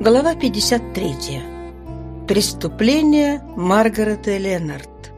Глава 53. Преступление Маргарета Леннард.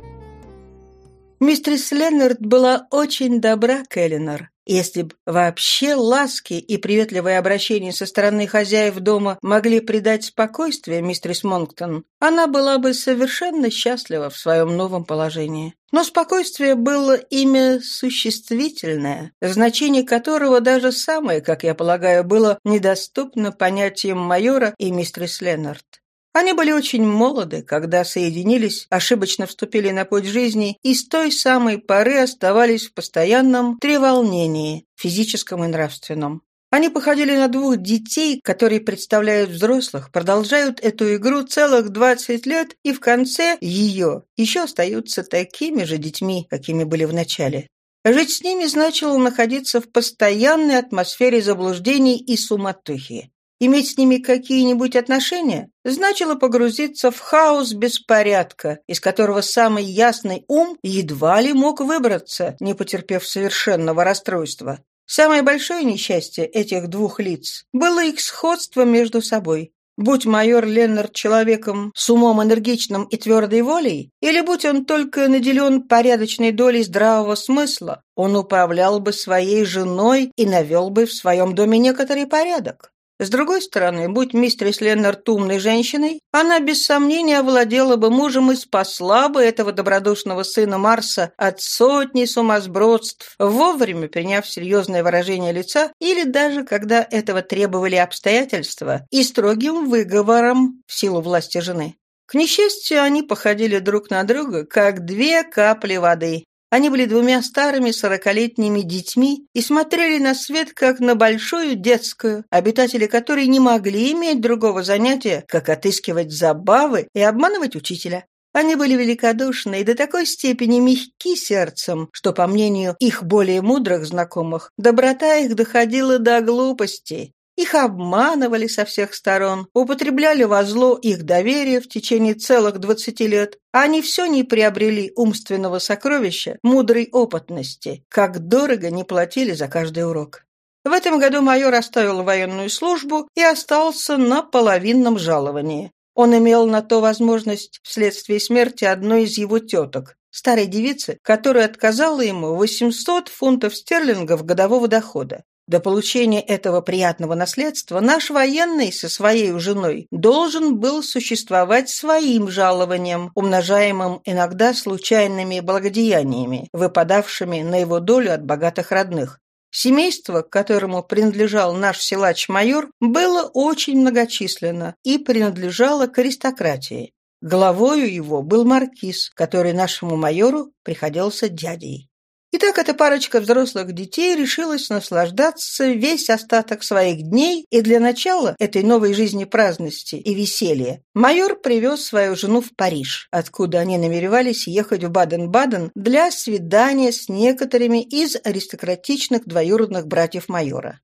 Мистерис Леннард была очень добра к Эленор. Если бы вообще ласки и приветливое обращение со стороны хозяев дома могли придать спокойствие мистерис Монктон, она была бы совершенно счастлива в своем новом положении. Но спокойствие было имя существительное, значение которого даже самое, как я полагаю, было недоступно понятиям майора и мистерис Леннард. Они были очень молоды, когда соединились, ошибочно вступили на путь жизни и с той самой поры оставались в постоянном треволнении, физическом и нравственном. Они походили на двух детей, которые представляют взрослых, продолжают эту игру целых 20 лет и в конце ее еще остаются такими же детьми, какими были в начале. Жить с ними значило находиться в постоянной атмосфере заблуждений и суматохи. Иметь с ними какие-нибудь отношения значило погрузиться в хаос беспорядка, из которого самый ясный ум едва ли мог выбраться, не потерпев совершенного расстройства. Самое большое несчастье этих двух лиц было их сходство между собой. Будь майор Леннард человеком с умом энергичным и твердой волей, или будь он только наделен порядочной долей здравого смысла, он управлял бы своей женой и навел бы в своем доме некоторый порядок. С другой стороны, будь мистерис Леннард умной женщиной, она без сомнения овладела бы мужем и спасла бы этого добродушного сына Марса от сотни сумасбродств, вовремя приняв серьезное выражение лица или даже когда этого требовали обстоятельства и строгим выговором в силу власти жены. К несчастью, они походили друг на друга, как две капли воды, они были двумя старыми сорокалетними детьми и смотрели на свет как на большую детскую, обитатели которой не могли иметь другого занятия, как отыскивать забавы и обманывать учителя. Они были великодушны и до такой степени мягки сердцем, что, по мнению их более мудрых знакомых, доброта их доходила до глупости, их обманывали со всех сторон, употребляли во зло их доверие в течение целых двадцати лет. Они все не приобрели умственного сокровища, мудрой опытности, как дорого не платили за каждый урок. В этом году майор оставил военную службу и остался на половинном жаловании. Он имел на то возможность вследствие смерти одной из его теток, старой девицы, которая отказала ему 800 фунтов стерлингов годового дохода. До получения этого приятного наследства наш военный со своей женой должен был существовать своим жалованием, умножаемым иногда случайными благодеяниями, выпадавшими на его долю от богатых родных. Семейство, которому принадлежал наш силач-майор, было очень многочисленно и принадлежало к аристократии. Главою его был маркиз, который нашему майору приходился дядей. Итак, эта парочка взрослых детей решилась наслаждаться весь остаток своих дней, и для начала этой новой жизни праздности и веселья майор привез свою жену в Париж, откуда они намеревались ехать в Баден-Баден для свидания с некоторыми из аристократичных двоюродных братьев майора.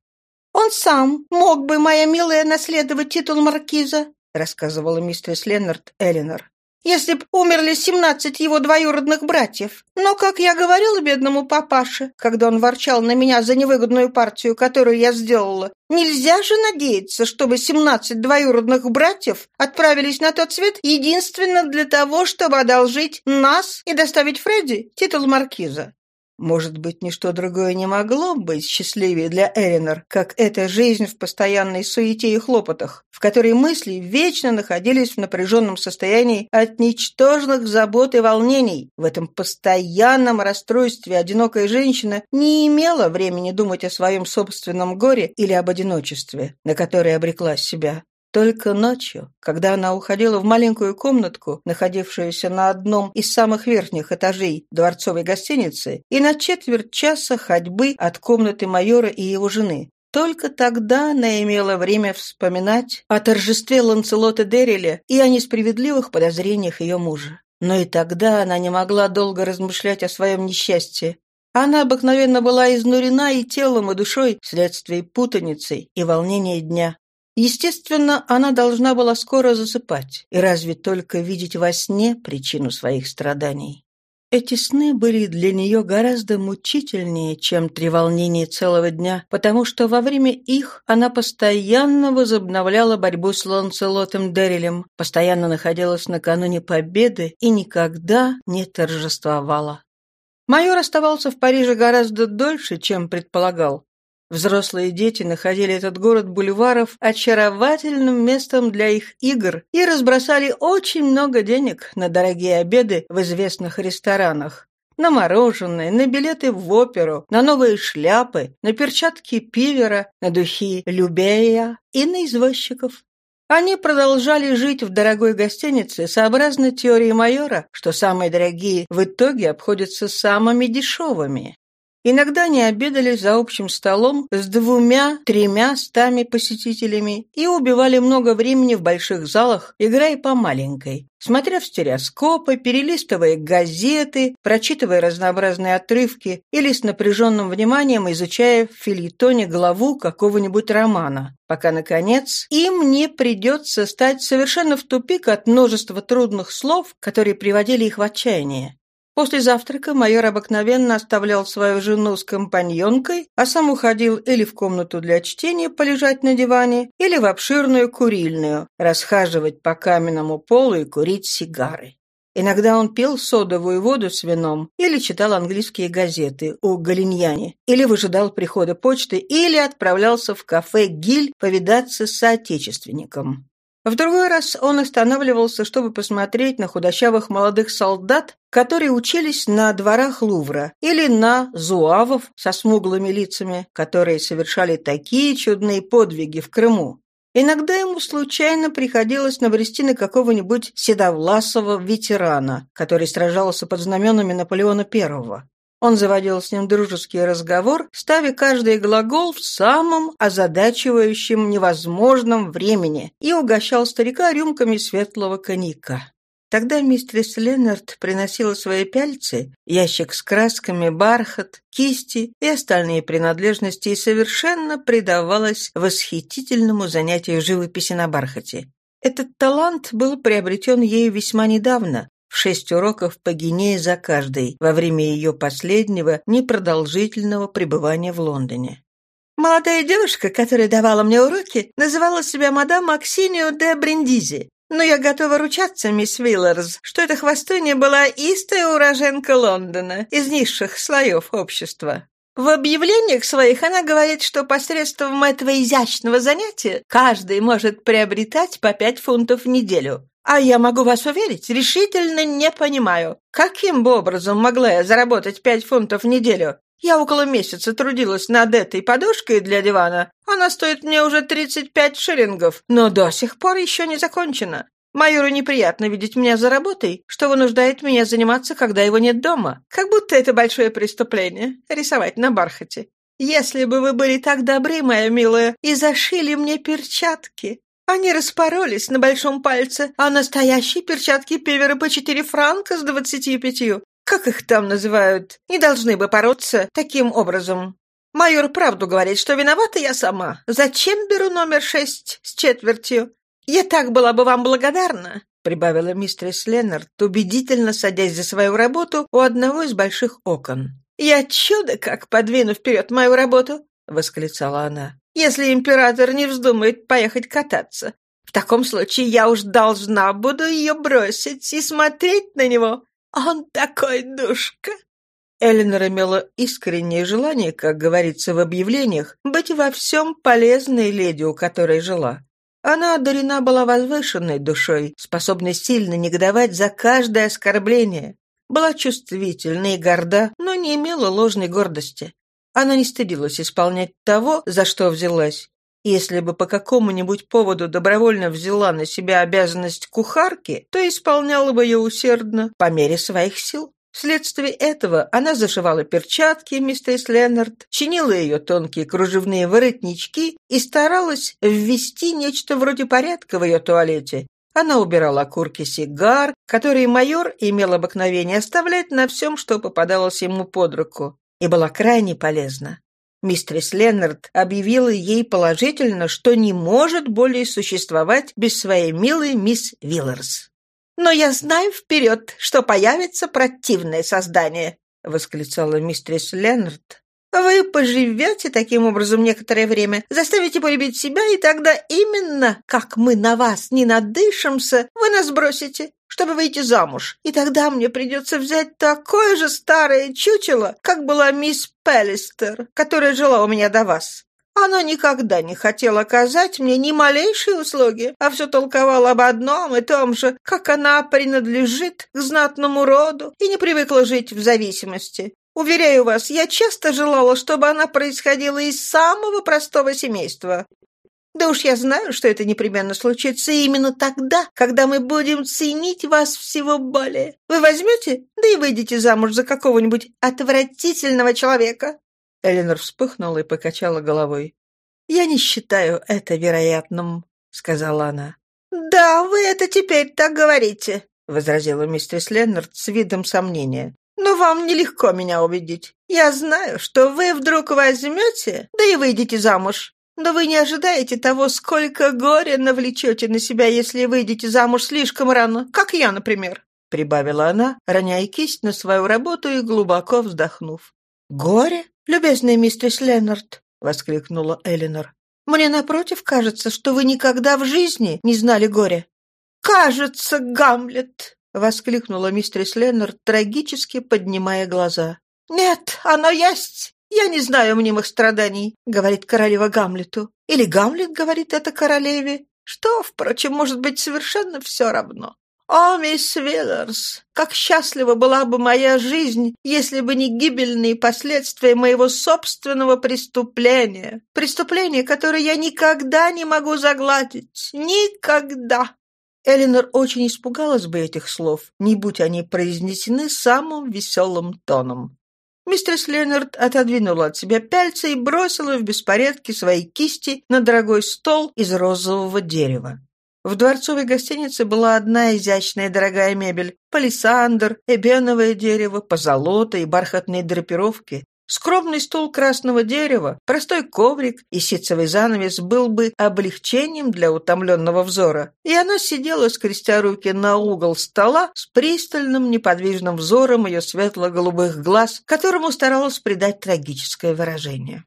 «Он сам мог бы, моя милая, наследовать титул маркиза», рассказывала мистерс Леннард Эллинор если б умерли семнадцать его двоюродных братьев. Но, как я говорила бедному папаше, когда он ворчал на меня за невыгодную партию, которую я сделала, нельзя же надеяться, чтобы семнадцать двоюродных братьев отправились на тот свет единственно для того, чтобы одолжить нас и доставить Фредди титул маркиза. Может быть, ничто другое не могло быть счастливее для Эринор, как эта жизнь в постоянной суете и хлопотах, в которой мысли вечно находились в напряженном состоянии от ничтожных забот и волнений. В этом постоянном расстройстве одинокая женщина не имела времени думать о своем собственном горе или об одиночестве, на которое обрекла себя. Только ночью, когда она уходила в маленькую комнатку, находившуюся на одном из самых верхних этажей дворцовой гостиницы, и на четверть часа ходьбы от комнаты майора и его жены, только тогда она имела время вспоминать о торжестве Ланцелота Дерриля и о несправедливых подозрениях ее мужа. Но и тогда она не могла долго размышлять о своем несчастье. Она обыкновенно была изнурена и телом, и душой вследствие путаницы и волнения дня. Естественно, она должна была скоро засыпать, и разве только видеть во сне причину своих страданий. Эти сны были для нее гораздо мучительнее, чем треволнения целого дня, потому что во время их она постоянно возобновляла борьбу с Ланселотом Деррилем, постоянно находилась накануне победы и никогда не торжествовала. Майор оставался в Париже гораздо дольше, чем предполагал. Взрослые дети находили этот город бульваров очаровательным местом для их игр и разбросали очень много денег на дорогие обеды в известных ресторанах. На мороженое, на билеты в оперу, на новые шляпы, на перчатки пивера, на духи Любея и на извозчиков. Они продолжали жить в дорогой гостинице, сообразно теории майора, что самые дорогие в итоге обходятся самыми дешевыми. Иногда они обедали за общим столом с двумя-тремя стами посетителями и убивали много времени в больших залах, играя по маленькой, смотря в стереоскопы, перелистывая газеты, прочитывая разнообразные отрывки или с напряженным вниманием изучая в фильетоне главу какого-нибудь романа, пока, наконец, им не придется стать совершенно в тупик от множества трудных слов, которые приводили их в отчаяние. После завтрака майор обыкновенно оставлял свою жену с компаньонкой, а сам уходил или в комнату для чтения полежать на диване, или в обширную курильную, расхаживать по каменному полу и курить сигары. Иногда он пил содовую воду с вином, или читал английские газеты у Галиньяне, или выжидал прихода почты, или отправлялся в кафе «Гиль» повидаться с соотечественником. В другой раз он останавливался, чтобы посмотреть на худощавых молодых солдат, которые учились на дворах Лувра, или на зуавов со смуглыми лицами, которые совершали такие чудные подвиги в Крыму. Иногда ему случайно приходилось набрести на какого-нибудь седовласого ветерана, который сражался под знаменами Наполеона I. Он заводил с ним дружеский разговор, ставя каждый глагол в самом озадачивающем невозможном времени и угощал старика рюмками светлого коньяка. Тогда мистерис Леннард приносила свои пяльцы, ящик с красками, бархат, кисти и остальные принадлежности и совершенно предавалась восхитительному занятию живописи на бархате. Этот талант был приобретен ею весьма недавно, в шесть уроков по Гинее за каждый во время ее последнего непродолжительного пребывания в Лондоне. Молодая девушка, которая давала мне уроки, называла себя мадам Аксиньо де Бриндизи. Но я готова ручаться, мисс Вилларс, что эта хвостунья была истая уроженка Лондона, из низших слоев общества. В объявлениях своих она говорит, что посредством этого изящного занятия каждый может приобретать по пять фунтов в неделю. А я могу вас уверить, решительно не понимаю, каким образом могла я заработать пять фунтов в неделю. Я около месяца трудилась над этой подушкой для дивана. Она стоит мне уже 35 шиллингов, но до сих пор еще не закончена. Майору неприятно видеть меня за работой, что вынуждает меня заниматься, когда его нет дома. Как будто это большое преступление — рисовать на бархате. Если бы вы были так добры, моя милая, и зашили мне перчатки, они распоролись на большом пальце, а настоящие перчатки Певера по четыре франка с двадцатью пятью. Как их там называют? Не должны бы бороться таким образом. Майор правду говорит, что виновата я сама. Зачем беру номер шесть с четвертью? Я так была бы вам благодарна, прибавила мистерис Леннард, убедительно садясь за свою работу у одного из больших окон. «Я чудо как подвину вперед мою работу!» — восклицала она если император не вздумает поехать кататься. В таком случае я уж должна буду ее бросить и смотреть на него. Он такой душка!» Эленор имела искреннее желание, как говорится в объявлениях, быть во всем полезной леди, у которой жила. Она одарена была возвышенной душой, способной сильно негодовать за каждое оскорбление. Была чувствительна и горда, но не имела ложной гордости. Она не стыдилась исполнять того, за что взялась. Если бы по какому-нибудь поводу добровольно взяла на себя обязанность кухарки, то исполняла бы ее усердно, по мере своих сил. Вследствие этого она зашивала перчатки мистерис Леннард, чинила ее тонкие кружевные воротнички и старалась ввести нечто вроде порядка в ее туалете. Она убирала окурки сигар, которые майор имел обыкновение оставлять на всем, что попадалось ему под руку и была крайне полезна. Мистерис Леннард объявила ей положительно, что не может более существовать без своей милой мисс Вилларс. Но я знаю вперед, что появится противное создание», — восклицала мистерис Леннард. «Вы поживете таким образом некоторое время, заставите полюбить себя, и тогда именно, как мы на вас не надышимся, вы нас бросите, чтобы выйти замуж. И тогда мне придется взять такое же старое чучело, как была мисс Пеллистер, которая жила у меня до вас. Она никогда не хотела оказать мне ни малейшей услуги, а все толковала об одном и том же, как она принадлежит к знатному роду и не привыкла жить в зависимости. Уверяю вас, я часто желала, чтобы она происходила из самого простого семейства. Да уж я знаю, что это непременно случится именно тогда, когда мы будем ценить вас всего более. Вы возьмете, да и выйдете замуж за какого-нибудь отвратительного человека. Эленор вспыхнула и покачала головой. «Я не считаю это вероятным», — сказала она. «Да, вы это теперь так говорите», — возразила мистерс Леннард с видом сомнения. «Но вам нелегко меня убедить. Я знаю, что вы вдруг возьмете, да и выйдете замуж. Но вы не ожидаете того, сколько горя навлечете на себя, если выйдете замуж слишком рано, как я, например», — прибавила она, роняя кисть на свою работу и глубоко вздохнув. «Горе? любезная мистерс Леннард!» — воскликнула Элинор. «Мне, напротив, кажется, что вы никогда в жизни не знали горя». «Кажется, Гамлет!» — воскликнула мистерс Леннард, трагически поднимая глаза. «Нет, оно есть! Я не знаю мнимых страданий», — говорит королева Гамлету. Или Гамлет говорит это королеве, что, впрочем, может быть совершенно все равно. «О, мисс Виллерс, как счастлива была бы моя жизнь, если бы не гибельные последствия моего собственного преступления. Преступление, которое я никогда не могу загладить. Никогда!» Эленор очень испугалась бы этих слов, не будь они произнесены самым веселым тоном. Мистер Леннард отодвинула от себя пяльца и бросила в беспорядке свои кисти на дорогой стол из розового дерева. В дворцовой гостинице была одна изящная дорогая мебель – палисандр, эбеновое дерево, позолота и бархатные драпировки. Скромный стул красного дерева, простой коврик и ситцевый занавес был бы облегчением для утомленного взора. И она сидела, скрестя руки на угол стола, с пристальным неподвижным взором ее светло-голубых глаз, которому старалась придать трагическое выражение.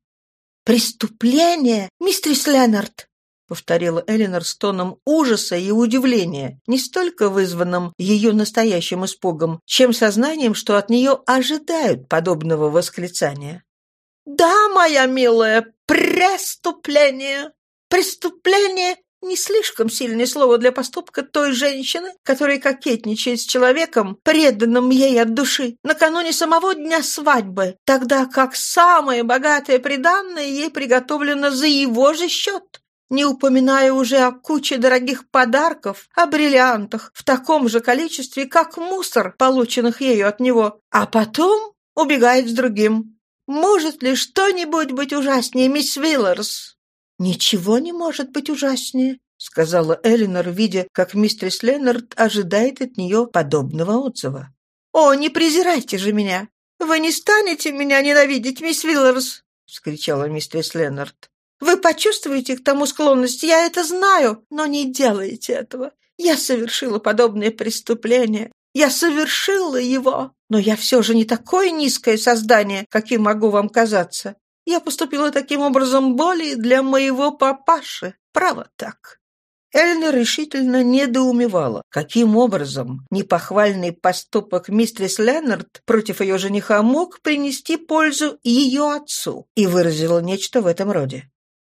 «Преступление, мистерис Леннард!» Повторила Элинор с тоном ужаса и удивления, не столько вызванным ее настоящим испугом, чем сознанием, что от нее ожидают подобного восклицания. «Да, моя милая, преступление! Преступление не слишком сильное слово для поступка той женщины, которая кокетничает с человеком, преданным ей от души, накануне самого дня свадьбы, тогда как самое богатое приданное ей приготовлено за его же счет не упоминая уже о куче дорогих подарков, о бриллиантах в таком же количестве, как мусор, полученных ею от него, а потом убегает с другим. Может ли что-нибудь быть ужаснее, мисс Виллерс? «Ничего не может быть ужаснее», — сказала Элинор, видя, как мистерс Леннард ожидает от нее подобного отзыва. «О, не презирайте же меня! Вы не станете меня ненавидеть, мисс Виллерс!» — вскричала мистерс Леннард. Вы почувствуете к тому склонность, я это знаю, но не делайте этого. Я совершила подобное преступление. Я совершила его, но я все же не такое низкое создание, каким могу вам казаться. Я поступила таким образом более для моего папаши. Право так. Эльна решительно недоумевала, каким образом непохвальный поступок мистерис Леннард против ее жениха мог принести пользу ее отцу, и выразила нечто в этом роде.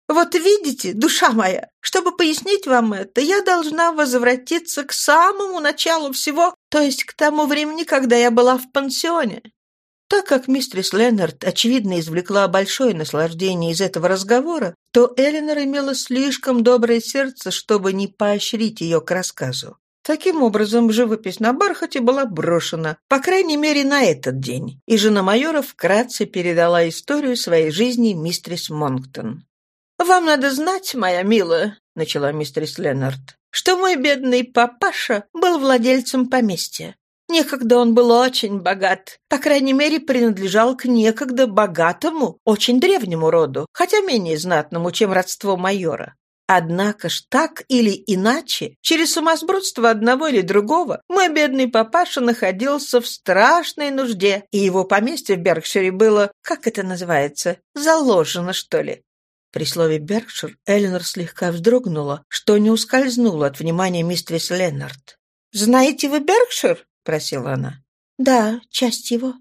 Вот видите, душа моя, чтобы пояснить вам это, я должна возвратиться к самому началу всего, то есть к тому времени, когда я была в пансионе. Так как мистерис Леннард, очевидно, извлекла большое наслаждение из этого разговора, то Эленор имела слишком доброе сердце, чтобы не поощрить ее к рассказу. Таким образом, живопись на бархате была брошена, по крайней мере, на этот день, и жена майора вкратце передала историю своей жизни мистерис Монктон. «Вам надо знать, моя милая», — начала мистерис Леннард, «что мой бедный папаша был владельцем поместья. Некогда он был очень богат, по крайней мере, принадлежал к некогда богатому, очень древнему роду, хотя менее знатному, чем родство майора. Однако ж так или иначе, через сумасбродство одного или другого, мой бедный папаша находился в страшной нужде, и его поместье в Беркшире было, как это называется, заложено, что ли. При слове «Беркшир» Эленор слегка вздрогнула, что не ускользнуло от внимания мистерис Леннард. «Знаете вы Беркшир?» — просила она. «Да, часть его»,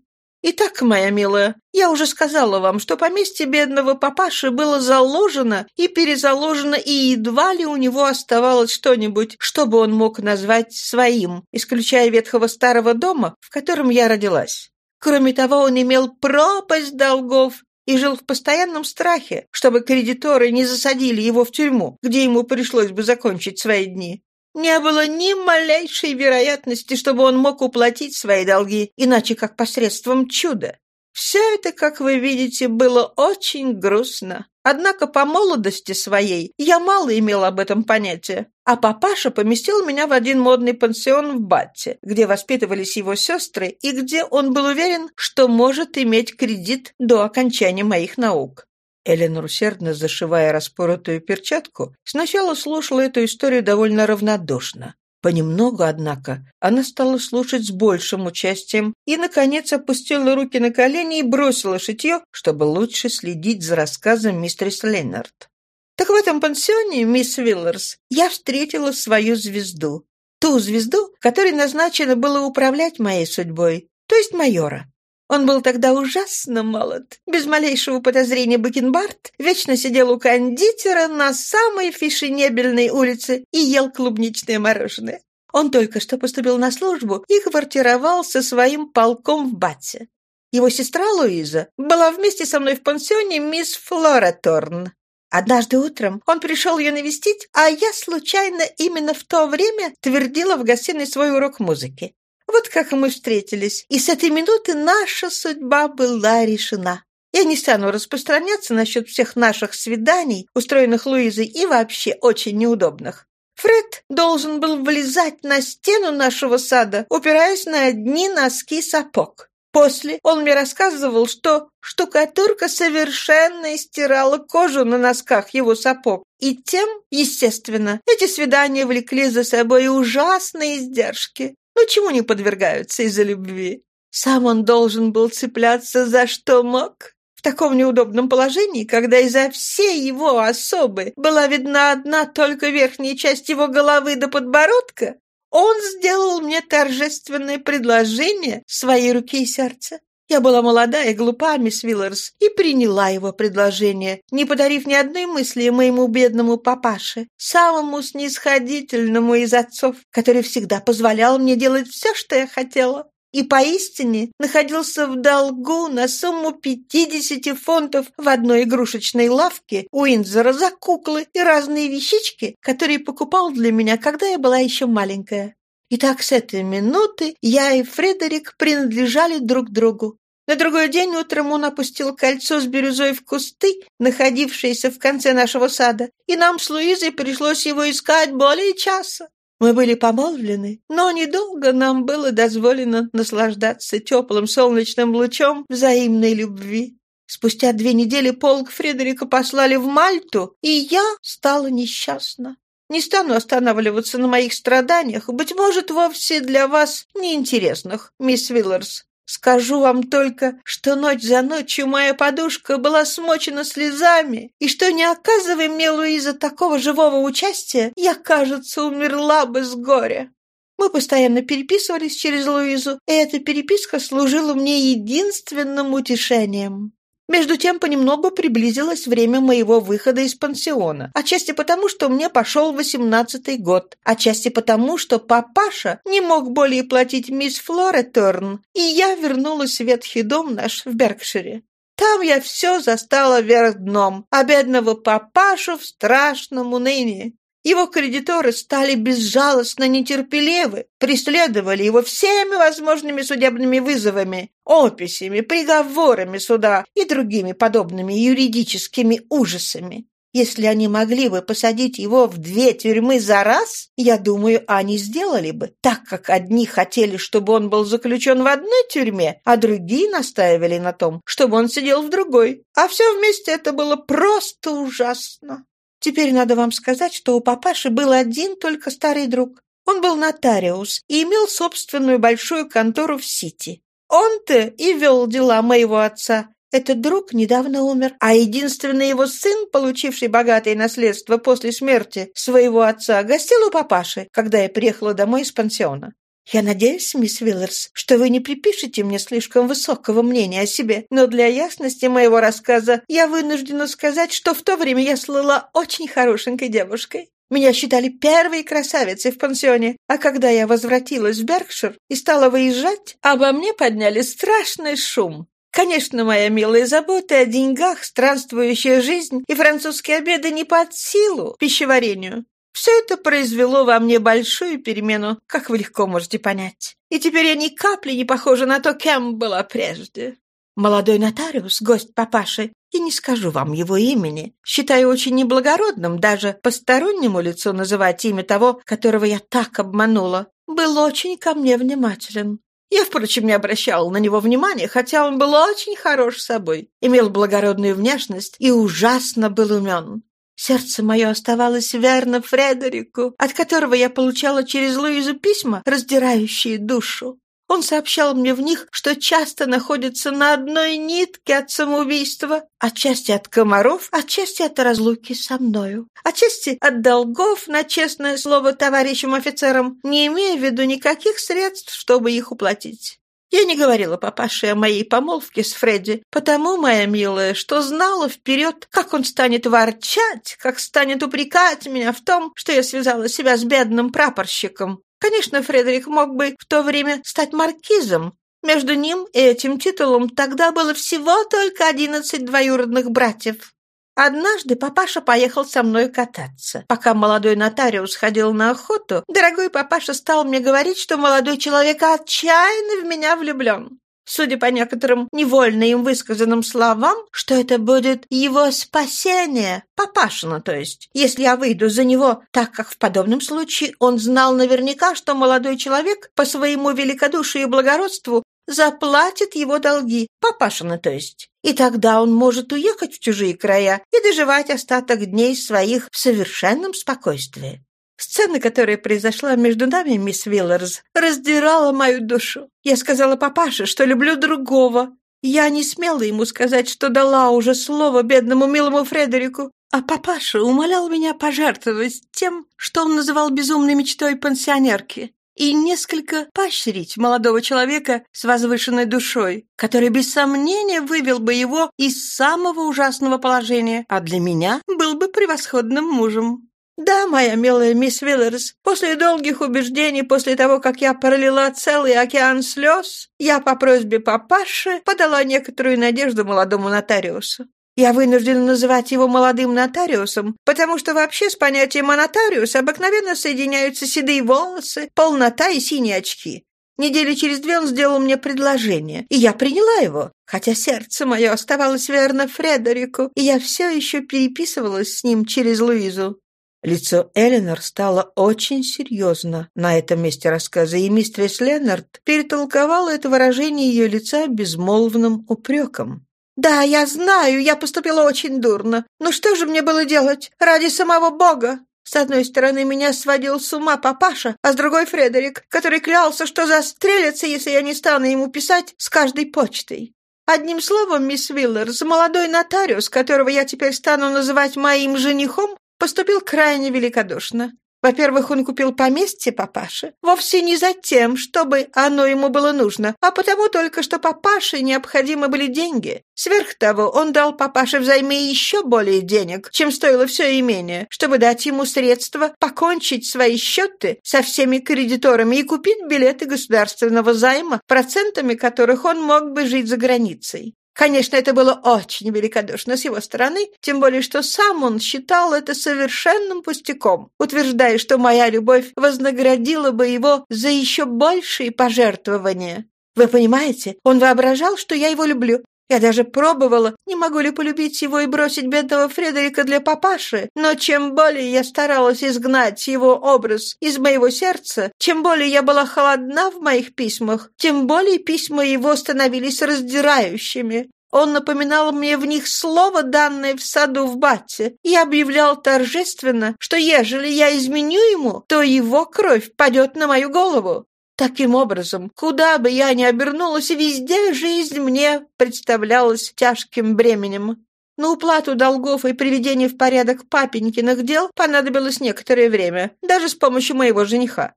«Итак, моя милая, я уже сказала вам, что поместье бедного папаши было заложено и перезаложено, и едва ли у него оставалось что-нибудь, что бы он мог назвать своим, исключая ветхого старого дома, в котором я родилась. Кроме того, он имел пропасть долгов и жил в постоянном страхе, чтобы кредиторы не засадили его в тюрьму, где ему пришлось бы закончить свои дни. Не было ни малейшей вероятности, чтобы он мог уплатить свои долги, иначе как посредством чуда. Все это, как вы видите, было очень грустно. Однако по молодости своей я мало имел об этом понятия. А папаша поместил меня в один модный пансион в Батте, где воспитывались его сестры и где он был уверен, что может иметь кредит до окончания моих наук. Эленор, усердно зашивая распоротую перчатку, сначала слушала эту историю довольно равнодушно. Понемногу, однако, она стала слушать с большим участием и, наконец, опустила руки на колени и бросила шитье, чтобы лучше следить за рассказом мистерис Леннард. «Так в этом пансионе, мисс Виллерс, я встретила свою звезду. Ту звезду, которой назначено было управлять моей судьбой, то есть майора. Он был тогда ужасно молод. Без малейшего подозрения Бакенбард вечно сидел у кондитера на самой фешенебельной улице и ел клубничное мороженое. Он только что поступил на службу и квартировал со своим полком в Батте. Его сестра Луиза была вместе со мной в пансионе мисс Флора Торн. Однажды утром он пришел ее навестить, а я случайно именно в то время твердила в гостиной свой урок музыки. Вот как мы встретились, и с этой минуты наша судьба была решена. Я не стану распространяться насчет всех наших свиданий, устроенных Луизой, и вообще очень неудобных. Фред должен был влезать на стену нашего сада, упираясь на одни носки сапог. После он мне рассказывал, что штукатурка совершенно истирала кожу на носках его сапог, и тем, естественно, эти свидания влекли за собой ужасные издержки. Ну, чему не подвергаются из-за любви? Сам он должен был цепляться за что мог. В таком неудобном положении, когда изо всей его особы была видна одна только верхняя часть его головы до подбородка, он сделал мне торжественное предложение своей руки и сердца. Я была молода и глупа, мисс Виллерс, и приняла его предложение, не подарив ни одной мысли моему бедному папаше, самому снисходительному из отцов, который всегда позволял мне делать все, что я хотела. И поистине находился в долгу на сумму пятидесяти фунтов в одной игрушечной лавке Уинзера за куклы и разные вещички, которые покупал для меня, когда я была еще маленькая. И так с этой минуты я и Фредерик принадлежали друг другу. На другой день утром он опустил кольцо с бирюзой в кусты, находившиеся в конце нашего сада, и нам с Луизой пришлось его искать более часа. Мы были помолвлены, но недолго нам было дозволено наслаждаться теплым солнечным лучом взаимной любви. Спустя две недели полк Фредерика послали в Мальту, и я стала несчастна. Не стану останавливаться на моих страданиях, быть может, вовсе для вас неинтересных, мисс Виллерс. Скажу вам только, что ночь за ночью моя подушка была смочена слезами, и что, не оказывая мне, Луиза, такого живого участия, я, кажется, умерла бы с горя. Мы постоянно переписывались через Луизу, и эта переписка служила мне единственным утешением. Между тем понемногу приблизилось время моего выхода из пансиона, отчасти потому, что мне пошел восемнадцатый год, отчасти потому, что папаша не мог более платить мисс Флореторн, и я вернулась в ветхий дом наш в Беркшире. Там я все застала вверх дном, а бедного папашу в страшном унынии. Его кредиторы стали безжалостно нетерпеливы, преследовали его всеми возможными судебными вызовами, описями, приговорами суда и другими подобными юридическими ужасами. Если они могли бы посадить его в две тюрьмы за раз, я думаю, они сделали бы, так как одни хотели, чтобы он был заключен в одной тюрьме, а другие настаивали на том, чтобы он сидел в другой. А все вместе это было просто ужасно. Теперь надо вам сказать, что у папаши был один только старый друг. Он был нотариус и имел собственную большую контору в Сити. Он-то и вел дела моего отца. Этот друг недавно умер, а единственный его сын, получивший богатое наследство после смерти своего отца, гостил у папаши, когда я приехала домой из пансиона. Я надеюсь, мисс Виллерс, что вы не припишете мне слишком высокого мнения о себе, но для ясности моего рассказа я вынуждена сказать, что в то время я слыла очень хорошенькой девушкой. Меня считали первой красавицей в пансионе, а когда я возвратилась в Беркшир и стала выезжать, обо мне подняли страшный шум. Конечно, моя милая забота о деньгах, странствующая жизнь и французские обеды не под силу пищеварению. Все это произвело во мне большую перемену, как вы легко можете понять. И теперь я ни капли не похожа на то, кем была прежде. Молодой нотариус, гость папаши, и не скажу вам его имени, считаю очень неблагородным даже постороннему лицу называть имя того, которого я так обманула, был очень ко мне внимателен. Я, впрочем, не обращала на него внимания, хотя он был очень хорош собой, имел благородную внешность и ужасно был умен. Сердце мое оставалось верно Фредерику, от которого я получала через Луизу письма, раздирающие душу. Он сообщал мне в них, что часто находится на одной нитке от самоубийства, отчасти от комаров, отчасти от разлуки со мною, отчасти от долгов на честное слово товарищам офицерам, не имея в виду никаких средств, чтобы их уплатить. Я не говорила папаше о моей помолвке с Фредди, потому, моя милая, что знала вперед, как он станет ворчать, как станет упрекать меня в том, что я связала себя с бедным прапорщиком. Конечно, Фредерик мог бы в то время стать маркизом. Между ним и этим титулом тогда было всего только одиннадцать двоюродных братьев. Однажды папаша поехал со мной кататься. Пока молодой нотариус ходил на охоту, дорогой папаша стал мне говорить, что молодой человек отчаянно в меня влюблен. Судя по некоторым невольно им высказанным словам, что это будет его спасение, папашина, то есть, если я выйду за него, так как в подобном случае он знал наверняка, что молодой человек по своему великодушию и благородству заплатит его долги, папашина, то есть. И тогда он может уехать в чужие края и доживать остаток дней своих в совершенном спокойствии. Сцена, которая произошла между нами, мисс Виллерс, раздирала мою душу. Я сказала папаше, что люблю другого. Я не смела ему сказать, что дала уже слово бедному милому Фредерику, а папаша умолял меня пожертвовать тем, что он называл безумной мечтой пансионерки и несколько поощрить молодого человека с возвышенной душой, который без сомнения вывел бы его из самого ужасного положения, а для меня был бы превосходным мужем. «Да, моя милая мисс Виллерс, после долгих убеждений, после того, как я пролила целый океан слез, я по просьбе папаши подала некоторую надежду молодому нотариусу. Я вынуждена называть его молодым нотариусом, потому что вообще с понятием нотариус обыкновенно соединяются седые волосы, полнота и синие очки. Недели через две он сделал мне предложение, и я приняла его, хотя сердце мое оставалось верно Фредерику, и я все еще переписывалась с ним через Луизу. Лицо Эленор стало очень серьезно на этом месте рассказа, и мистерис Леннард перетолковала это выражение ее лица безмолвным упреком. «Да, я знаю, я поступила очень дурно. Но что же мне было делать? Ради самого Бога!» С одной стороны, меня сводил с ума папаша, а с другой Фредерик, который клялся, что застрелится, если я не стану ему писать с каждой почтой. Одним словом, мисс Виллерс, молодой нотариус, которого я теперь стану называть моим женихом, поступил крайне великодушно. Во-первых, он купил поместье папаше вовсе не за тем, чтобы оно ему было нужно, а потому только, что папаше необходимы были деньги. Сверх того, он дал папаше взаймы еще более денег, чем стоило все имение, чтобы дать ему средства покончить свои счеты со всеми кредиторами и купить билеты государственного займа, процентами которых он мог бы жить за границей. Конечно, это было очень великодушно с его стороны, тем более, что сам он считал это совершенным пустяком, утверждая, что моя любовь вознаградила бы его за еще большие пожертвования. Вы понимаете, он воображал, что я его люблю. Я даже пробовала, не могу ли полюбить его и бросить бедного Фредерика для папаши, но чем более я старалась изгнать его образ из моего сердца, чем более я была холодна в моих письмах, тем более письма его становились раздирающими. Он напоминал мне в них слово, данное в саду в Батте, и объявлял торжественно, что ежели я изменю ему, то его кровь падет на мою голову. Таким образом, куда бы я ни обернулась, везде жизнь мне представлялась тяжким бременем. На уплату долгов и приведение в порядок папенькиных дел понадобилось некоторое время, даже с помощью моего жениха.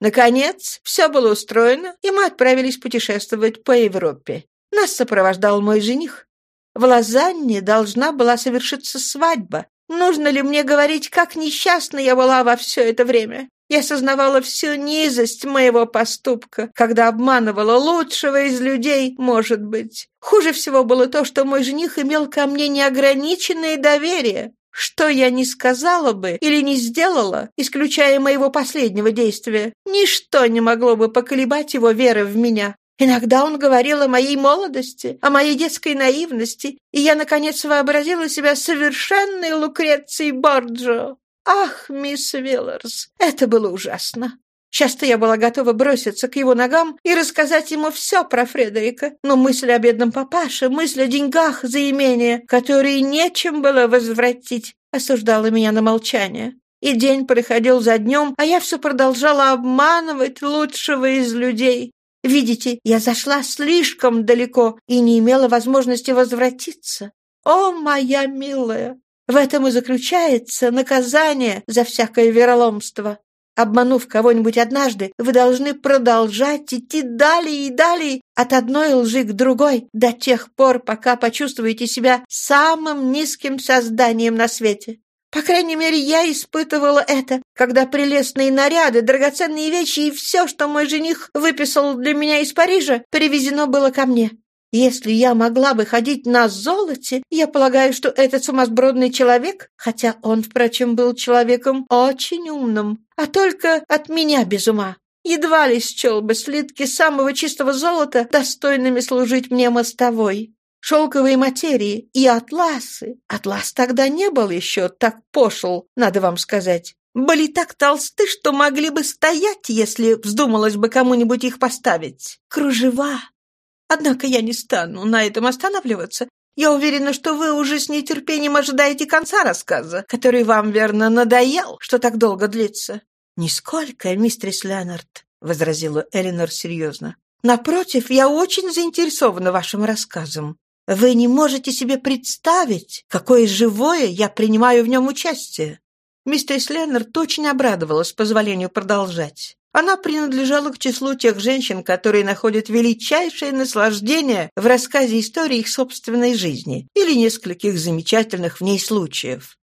Наконец, все было устроено, и мы отправились путешествовать по Европе. Нас сопровождал мой жених. В Лозанне должна была совершиться свадьба. Нужно ли мне говорить, как несчастна я была во все это время? Я сознавала всю низость моего поступка, когда обманывала лучшего из людей, может быть. Хуже всего было то, что мой жених имел ко мне неограниченное доверие. Что я не сказала бы или не сделала, исключая моего последнего действия, ничто не могло бы поколебать его веры в меня. Иногда он говорил о моей молодости, о моей детской наивности, и я, наконец, вообразила себя совершенной Лукрецией Борджо. Ах, мисс Вилларс, это было ужасно. Часто я была готова броситься к его ногам и рассказать ему все про Фредерика, но мысль о бедном папаше, мысль о деньгах за имение, которые нечем было возвратить, осуждала меня на молчание. И день проходил за днем, а я все продолжала обманывать лучшего из людей. Видите, я зашла слишком далеко и не имела возможности возвратиться. О, моя милая, в этом и заключается наказание за всякое вероломство. Обманув кого-нибудь однажды, вы должны продолжать идти далее и далее от одной лжи к другой до тех пор, пока почувствуете себя самым низким созданием на свете. По крайней мере, я испытывала это, когда прелестные наряды, драгоценные вещи и все, что мой жених выписал для меня из Парижа, привезено было ко мне. Если я могла бы ходить на золоте, я полагаю, что этот сумасбродный человек, хотя он, впрочем, был человеком очень умным, а только от меня без ума, едва ли счел бы слитки самого чистого золота достойными служить мне мостовой. Шелковые материи и атласы. Атлас тогда не был еще так пошел, надо вам сказать. Были так толсты, что могли бы стоять, если вздумалось бы кому-нибудь их поставить. Кружева, Однако я не стану на этом останавливаться. Я уверена, что вы уже с нетерпением ожидаете конца рассказа, который вам, верно, надоел, что так долго длится». «Нисколько, мистерис Леонард», — возразила Элинор серьезно. «Напротив, я очень заинтересована вашим рассказом. Вы не можете себе представить, какое живое я принимаю в нем участие». Мистер Леннард очень обрадовалась позволению продолжать. Она принадлежала к числу тех женщин, которые находят величайшее наслаждение в рассказе истории их собственной жизни или нескольких замечательных в ней случаев.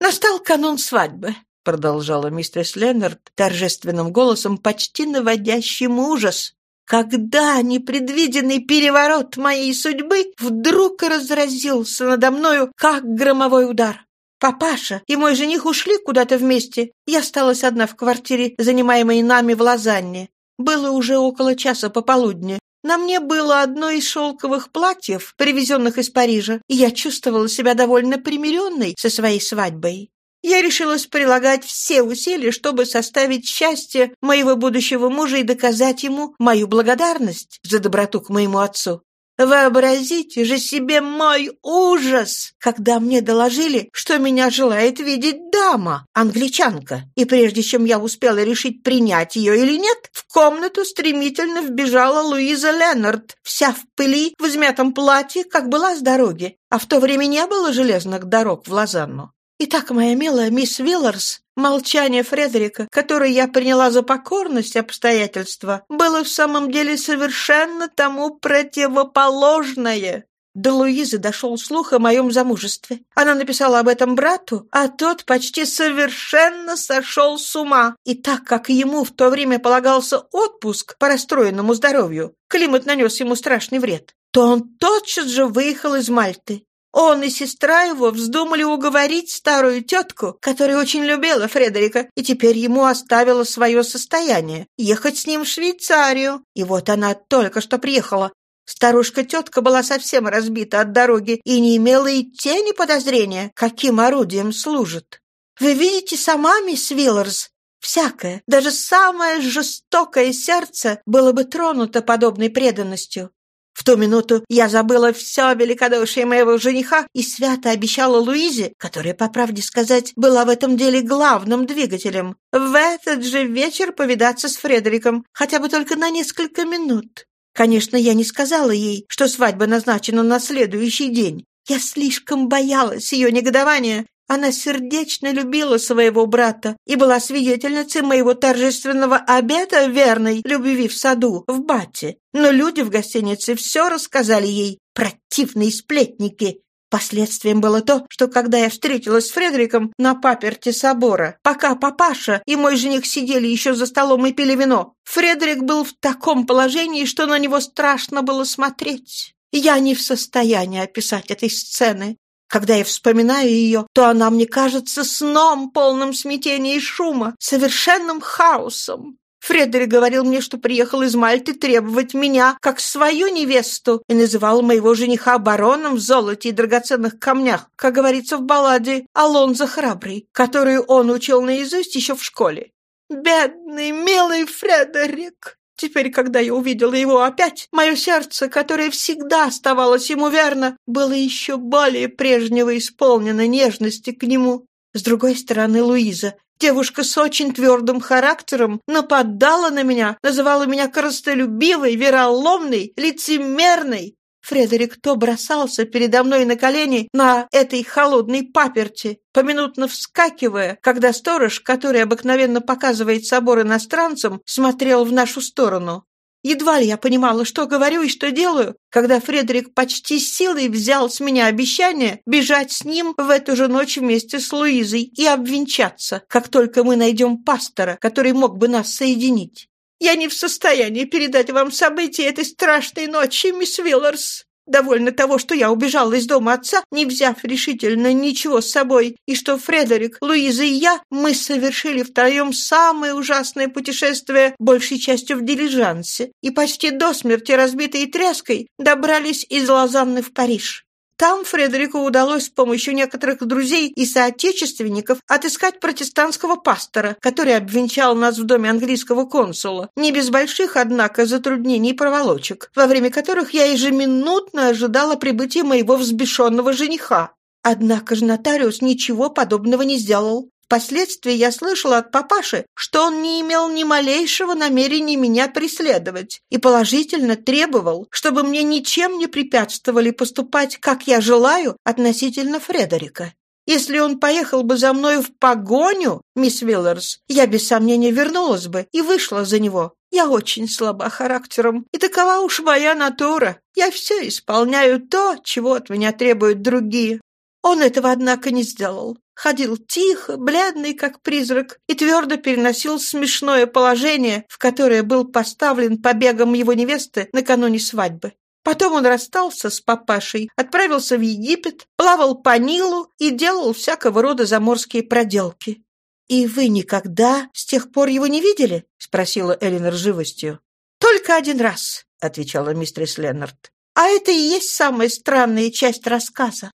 «Настал канун свадьбы», — продолжала мистерс Леннард торжественным голосом, почти наводящим ужас. «Когда непредвиденный переворот моей судьбы вдруг разразился надо мною, как громовой удар. Папаша и мой жених ушли куда-то вместе. Я осталась одна в квартире, занимаемой нами в Лозанне. Было уже около часа пополудни. На мне было одно из шелковых платьев, привезенных из Парижа, и я чувствовала себя довольно примиренной со своей свадьбой. Я решилась прилагать все усилия, чтобы составить счастье моего будущего мужа и доказать ему мою благодарность за доброту к моему отцу. Вообразите же себе мой ужас, когда мне доложили, что меня желает видеть дама, англичанка. И прежде чем я успела решить, принять ее или нет, в комнату стремительно вбежала Луиза Леннард, вся в пыли, в измятом платье, как была с дороги. А в то время не было железных дорог в Лозанну. Итак, моя милая мисс Вилларс, молчание Фредерика, которое я приняла за покорность обстоятельства, было в самом деле совершенно тому противоположное. До Луизы дошел слух о моем замужестве. Она написала об этом брату, а тот почти совершенно сошел с ума. И так как ему в то время полагался отпуск по расстроенному здоровью, климат нанес ему страшный вред, то он тотчас же выехал из Мальты. Он и сестра его вздумали уговорить старую тетку, которая очень любила Фредерика, и теперь ему оставила свое состояние, ехать с ним в Швейцарию. И вот она только что приехала. Старушка-тетка была совсем разбита от дороги и не имела и тени подозрения, каким орудием служит. Вы видите сама, мисс Вилларс, всякое, даже самое жестокое сердце было бы тронуто подобной преданностью. В ту минуту я забыла все великодушие моего жениха и свято обещала Луизе, которая, по правде сказать, была в этом деле главным двигателем, в этот же вечер повидаться с Фредериком, хотя бы только на несколько минут. Конечно, я не сказала ей, что свадьба назначена на следующий день. Я слишком боялась ее негодования. Она сердечно любила своего брата и была свидетельницей моего торжественного обета верной любви в саду, в бате. Но люди в гостинице все рассказали ей, противные сплетники. Последствием было то, что когда я встретилась с Фредериком на паперте собора, пока папаша и мой жених сидели еще за столом и пили вино, Фредерик был в таком положении, что на него страшно было смотреть. Я не в состоянии описать этой сцены. Когда я вспоминаю ее, то она мне кажется сном, полным смятения и шума, совершенным хаосом. Фредерик говорил мне, что приехал из Мальты требовать меня как свою невесту и называл моего жениха бароном в золоте и драгоценных камнях, как говорится в балладе «Алонзо храбрый», которую он учил наизусть еще в школе. «Бедный, милый Фредерик!» Теперь, когда я увидела его опять, мое сердце, которое всегда оставалось ему верно, было еще более прежнего исполнено нежности к нему. С другой стороны, Луиза, девушка с очень твердым характером, нападала на меня, называла меня коростолюбивой, вероломной, лицемерной. Фредерик то бросался передо мной на колени на этой холодной паперти, поминутно вскакивая, когда сторож, который обыкновенно показывает собор иностранцам, смотрел в нашу сторону. Едва ли я понимала, что говорю и что делаю, когда Фредерик почти силой взял с меня обещание бежать с ним в эту же ночь вместе с Луизой и обвенчаться, как только мы найдем пастора, который мог бы нас соединить. Я не в состоянии передать вам события этой страшной ночи, мисс Вилларс. Довольно того, что я убежала из дома отца, не взяв решительно ничего с собой, и что Фредерик, Луиза и я, мы совершили втроем самое ужасное путешествие, большей частью в дилижансе, и почти до смерти разбитой тряской добрались из Лозанны в Париж. Там Фредерику удалось с помощью некоторых друзей и соотечественников отыскать протестантского пастора, который обвенчал нас в доме английского консула, не без больших, однако, затруднений и проволочек, во время которых я ежеминутно ожидала прибытия моего взбешенного жениха. Однако же нотариус ничего подобного не сделал. Впоследствии я слышала от папаши, что он не имел ни малейшего намерения меня преследовать и положительно требовал, чтобы мне ничем не препятствовали поступать, как я желаю, относительно Фредерика. Если он поехал бы за мною в погоню, мисс Виллерс, я без сомнения вернулась бы и вышла за него. Я очень слаба характером, и такова уж моя натура. Я все исполняю то, чего от меня требуют другие. Он этого, однако, не сделал ходил тихо, бледный, как призрак, и твердо переносил смешное положение, в которое был поставлен побегом его невесты накануне свадьбы. Потом он расстался с папашей, отправился в Египет, плавал по Нилу и делал всякого рода заморские проделки. «И вы никогда с тех пор его не видели?» — спросила Эллинор живостью. «Только один раз», — отвечала мистерис Леннард. «А это и есть самая странная часть рассказа.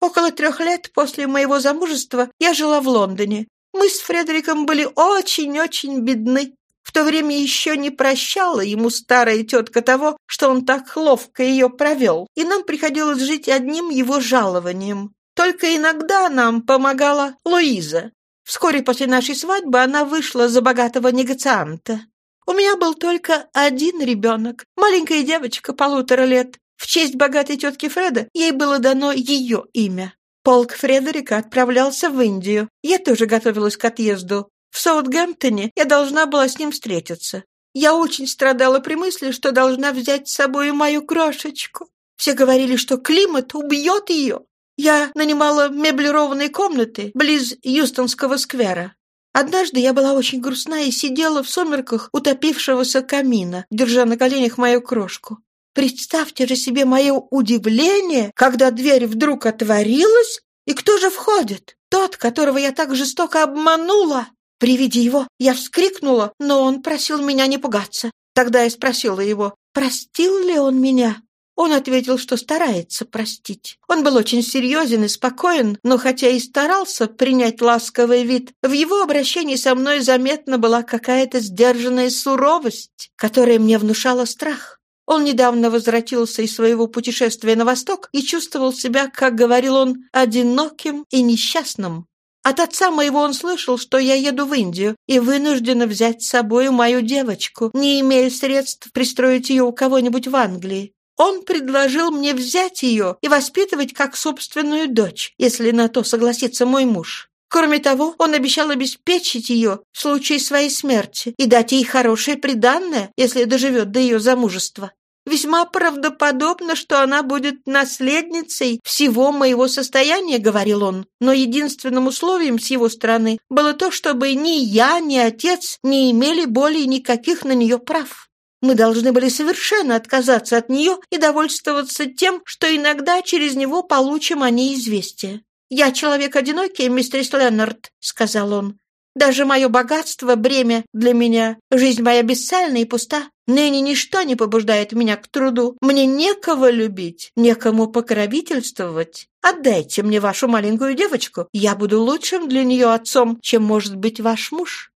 Около трех лет после моего замужества я жила в Лондоне. Мы с Фредериком были очень-очень бедны. В то время еще не прощала ему старая тетка того, что он так ловко ее провел, и нам приходилось жить одним его жалованием. Только иногда нам помогала Луиза. Вскоре после нашей свадьбы она вышла за богатого негацианта. У меня был только один ребенок, маленькая девочка полутора лет, в честь богатой тетки Фреда ей было дано ее имя. Полк Фредерика отправлялся в Индию. Я тоже готовилась к отъезду. В Саутгемптоне я должна была с ним встретиться. Я очень страдала при мысли, что должна взять с собой мою крошечку. Все говорили, что климат убьет ее. Я нанимала меблированные комнаты близ Юстонского сквера. Однажды я была очень грустна и сидела в сумерках утопившегося камина, держа на коленях мою крошку. Представьте же себе мое удивление, когда дверь вдруг отворилась, и кто же входит? Тот, которого я так жестоко обманула. При виде его я вскрикнула, но он просил меня не пугаться. Тогда я спросила его, простил ли он меня. Он ответил, что старается простить. Он был очень серьезен и спокоен, но хотя и старался принять ласковый вид, в его обращении со мной заметна была какая-то сдержанная суровость, которая мне внушала страх. Он недавно возвратился из своего путешествия на восток и чувствовал себя, как говорил он, одиноким и несчастным. От отца моего он слышал, что я еду в Индию и вынуждена взять с собой мою девочку, не имея средств пристроить ее у кого-нибудь в Англии. Он предложил мне взять ее и воспитывать как собственную дочь, если на то согласится мой муж. Кроме того, он обещал обеспечить ее в случае своей смерти и дать ей хорошее приданное, если доживет до ее замужества. Весьма правдоподобно, что она будет наследницей всего моего состояния, говорил он. Но единственным условием с его стороны было то, чтобы ни я, ни отец не имели более никаких на нее прав. Мы должны были совершенно отказаться от нее и довольствоваться тем, что иногда через него получим о ней известие. «Я человек одинокий, мистер Леннард», — сказал он. Даже мое богатство — бремя для меня. Жизнь моя бесцельна и пуста. Ныне ничто не побуждает меня к труду. Мне некого любить, некому покровительствовать. Отдайте мне вашу маленькую девочку. Я буду лучшим для нее отцом, чем может быть ваш муж.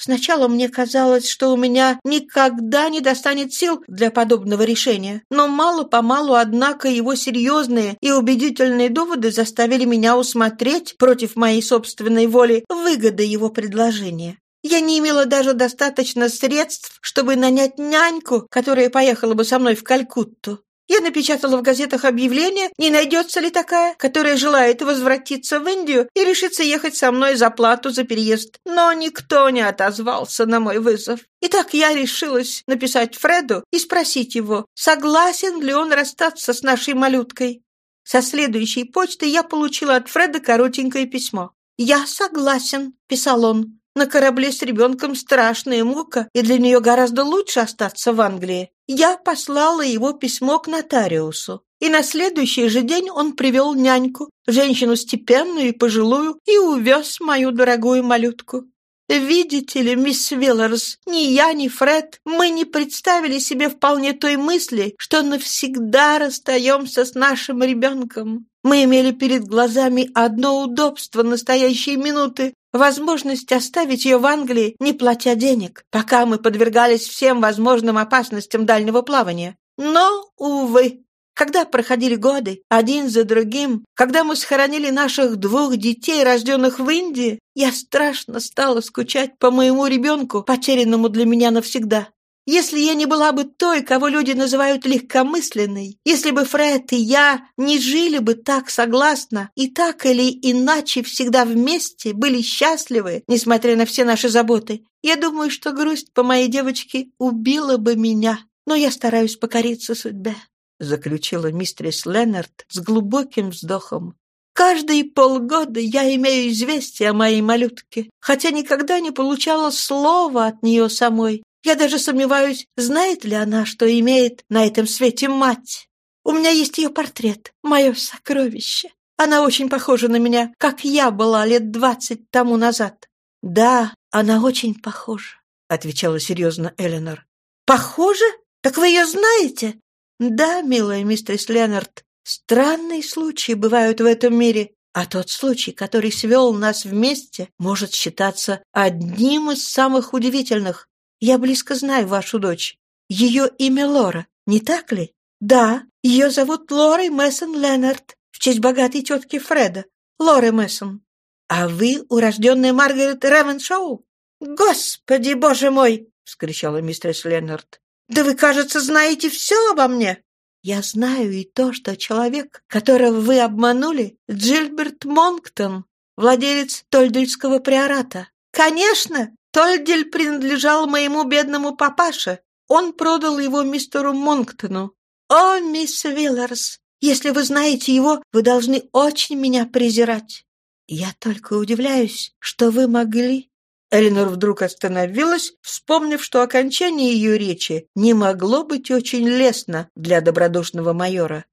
Сначала мне казалось, что у меня никогда не достанет сил для подобного решения, но мало-помалу, однако, его серьезные и убедительные доводы заставили меня усмотреть против моей собственной воли выгоды его предложения. Я не имела даже достаточно средств, чтобы нанять няньку, которая поехала бы со мной в Калькутту. Я напечатала в газетах объявление, не найдется ли такая, которая желает возвратиться в Индию и решится ехать со мной за плату за переезд. Но никто не отозвался на мой вызов. Итак, я решилась написать Фреду и спросить его, согласен ли он расстаться с нашей малюткой. Со следующей почты я получила от Фреда коротенькое письмо. «Я согласен», — писал он. «На корабле с ребенком страшная мука, и для нее гораздо лучше остаться в Англии. Я послала его письмо к нотариусу. И на следующий же день он привел няньку, женщину степенную и пожилую, и увез мою дорогую малютку. Видите ли, мисс Виллерс, ни я, ни Фред, мы не представили себе вполне той мысли, что навсегда расстаемся с нашим ребенком. Мы имели перед глазами одно удобство настоящей минуты возможность оставить ее в Англии, не платя денег, пока мы подвергались всем возможным опасностям дальнего плавания. Но, увы, когда проходили годы, один за другим, когда мы схоронили наших двух детей, рожденных в Индии, я страшно стала скучать по моему ребенку, потерянному для меня навсегда. Если я не была бы той, кого люди называют легкомысленной, если бы Фред и я не жили бы так согласно и так или иначе всегда вместе, были счастливы, несмотря на все наши заботы, я думаю, что грусть по моей девочке убила бы меня. Но я стараюсь покориться судьбе», — заключила мистерис Леннард с глубоким вздохом. Каждые полгода я имею известие о моей малютке, хотя никогда не получала слова от нее самой. Я даже сомневаюсь, знает ли она, что имеет на этом свете мать. У меня есть ее портрет, мое сокровище. Она очень похожа на меня, как я была лет двадцать тому назад. Да, она очень похожа, отвечала серьезно Эленор. Похожа? Так вы ее знаете? Да, милая мистерис Ленард, странные случаи бывают в этом мире, а тот случай, который свел нас вместе, может считаться одним из самых удивительных. Я близко знаю вашу дочь. Ее имя Лора, не так ли? Да, ее зовут Лорой Мессон Леннард, в честь богатой тетки Фреда. Лоры Мессон. А вы урожденная Маргарет Ревеншоу? Господи, боже мой! — вскричала мистерс Леннард. «Да вы, кажется, знаете все обо мне!» «Я знаю и то, что человек, которого вы обманули, Джильберт Монктон, владелец Тольдельского приората». «Конечно! Тольдель принадлежал моему бедному папаше. Он продал его мистеру Монктону. О, мисс Вилларс, если вы знаете его, вы должны очень меня презирать. Я только удивляюсь, что вы могли...» Эленор вдруг остановилась, вспомнив, что окончание ее речи не могло быть очень лестно для добродушного майора.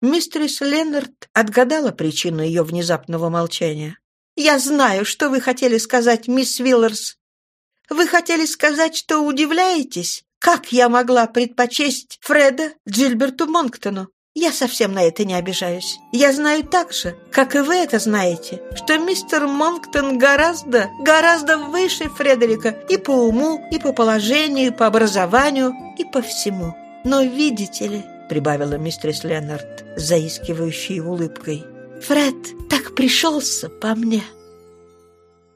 Мистерис Леннард отгадала причину ее внезапного молчания. «Я знаю, что вы хотели сказать, мисс Вилларс. Вы хотели сказать, что удивляетесь? Как я могла предпочесть Фреда Джильберту Монктону? Я совсем на это не обижаюсь. Я знаю так же, как и вы это знаете, что мистер Монктон гораздо, гораздо выше Фредерика и по уму, и по положению, и по образованию, и по всему. Но видите ли, прибавила мистерис Леннард, заискивающей улыбкой, Фред так пришелся по мне.